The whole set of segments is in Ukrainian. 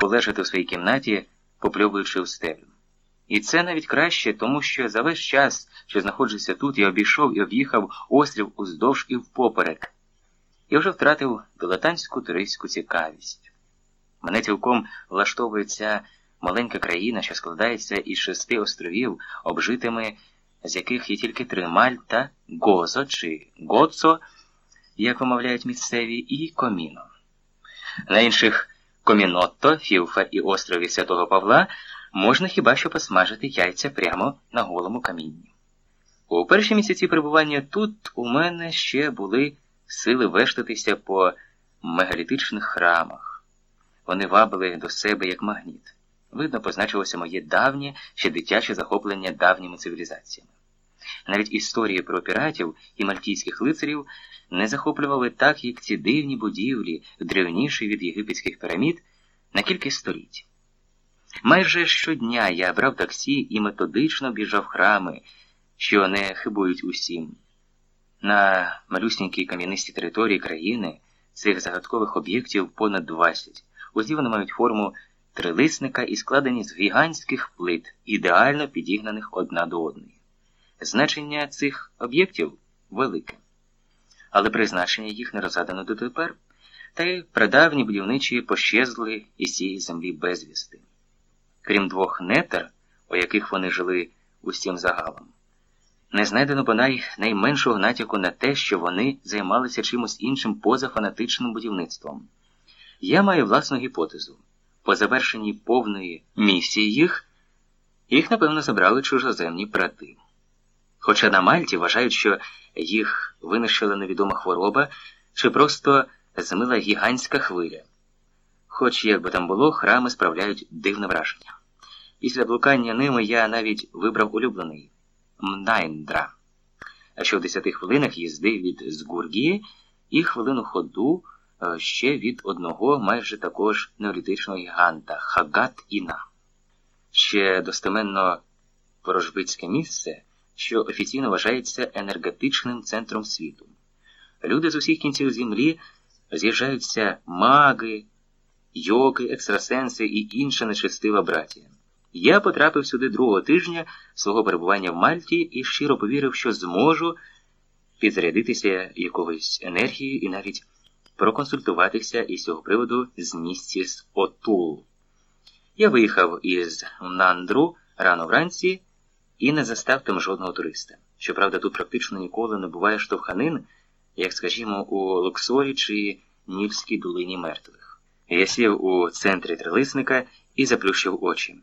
полежати у своїй кімнаті, попльовуючи у стелю. І це навіть краще, тому що за весь час, що знаходжуся тут, я обійшов і об'їхав острів уздовж і впоперек. Я вже втратив дилетантську туристську цікавість. Мене цілком влаштовує ця маленька країна, що складається із шести островів, обжитими, з яких є тільки три Мальта, Гозо чи Гоцо, як вимовляють місцеві, і Коміно. На інших Комінотто, Філфа і острові Святого Павла можна хіба що посмажити яйця прямо на голому камінні. У перші місяці перебування тут у мене ще були сили вештатися по мегалітичних храмах. Вони вабили до себе як магніт. Видно, позначилося моє давнє ще дитяче захоплення давніми цивілізаціями. Навіть історії про піратів і мальтійських лицарів не захоплювали так, як ці дивні будівлі, древніші від єгипетських пірамід, на кілька століть. Майже щодня я брав таксі і методично біжав храми, що не хибують усім. На малюсінькій кам'янистій території країни цих загадкових об'єктів понад 20. Усі вони мають форму трилисника і складені з гігантських плит, ідеально підігнаних одна до одної. Значення цих об'єктів велике, але призначення їх не розгадано дотепер, та й прадавні будівничі пощезли із цієї землі безвісти. Крім двох нетер, у яких вони жили усім загалом, не знайдено бодай найменшого натяку на те, що вони займалися чимось іншим поза фанатичним будівництвом. Я маю власну гіпотезу. По завершенні повної місії їх, їх, напевно, забрали чужоземні брати. Хоча на Мальті вважають, що їх винищила невідома хвороба чи просто змила гігантська хвиля. Хоч, як би там було, храми справляють дивне враження. Після блукання ними я навіть вибрав улюблений Мнайндра. Що в десяти хвилинах їзди від Згургії і хвилину ходу ще від одного майже також неолітичного гіганта Хагат Іна. Ще достеменно ворожбицьке місце, що офіційно вважається енергетичним центром світу. Люди з усіх кінців землі з'їжджаються маги, йоги, екстрасенси і інша нечестива братія. Я потрапив сюди другого тижня свого перебування в Мальті і щиро повірив, що зможу підзарядитися якоюсь енергією і навіть проконсультуватися із цього приводу з місіс Отул. Я виїхав із Нандру рано вранці і не застав там жодного туриста. Щоправда, тут практично ніколи не буває штовханин, як, скажімо, у Луксорі чи Нільській долині мертвих. Я сів у центрі трилисника і заплющив очі.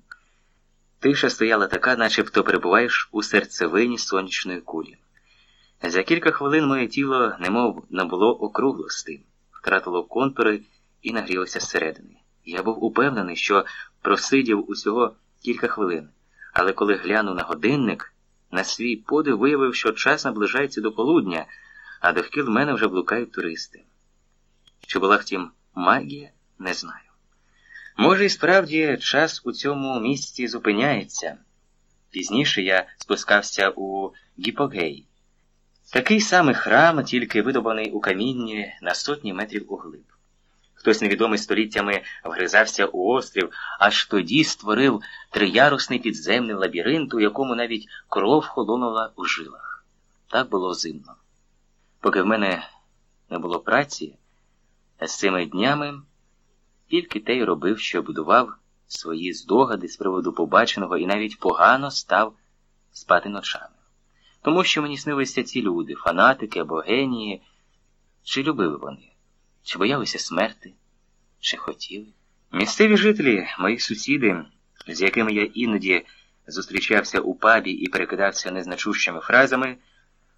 Тиша стояла така, начебто перебуваєш у серцевині сонячної кулі. За кілька хвилин моє тіло немов набуло округлости, втратило контури і нагрілося зсередини. Я був упевнений, що просидів усього кілька хвилин, але коли глянув на годинник, на свій подив виявив, що час наближається до полудня, а довкіл мене вже блукають туристи. Чи була втім магія, не знаю. Може, і справді час у цьому місці зупиняється. Пізніше я спускався у Гіпогей. Такий самий храм, тільки видобаний у камінні на сотні метрів углиб. Хтось невідомий століттями вгризався у острів, аж тоді створив триярусний підземний лабіринт, у якому навіть кров холонула у жилах. Так було зимно. Поки в мене не було праці, з цими днями тільки те й робив, що будував свої здогади з приводу побаченого і навіть погано став спати ночами. Тому що мені снилися ці люди, фанатики або генії, чи любили вони, чи боялися смерти, чи хотіли. Місцеві жителі, мої сусіди, з якими я іноді зустрічався у пабі і перекидався незначущими фразами,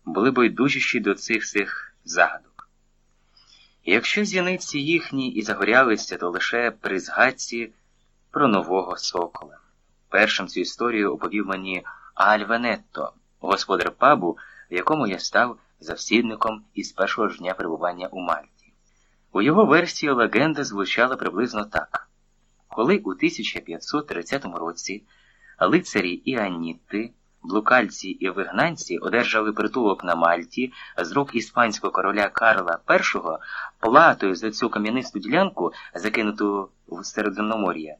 були байдужіші до цих цих загадок. Якщо зіниці їхні і загорялися, то лише при згадці про нового сокола. Першим цю історію оповів мені Аль Венетто, господар пабу, в якому я став завсідником із першого ж дня перебування у Мальті. У його версії легенда звучала приблизно так: коли у 1530 році лицарі Іаніти блукальці і вигнанці одержали притулок на Мальті з рук іспанського короля Карла І платою за цю кам'янисту ділянку, закинуту в Середземномор'я,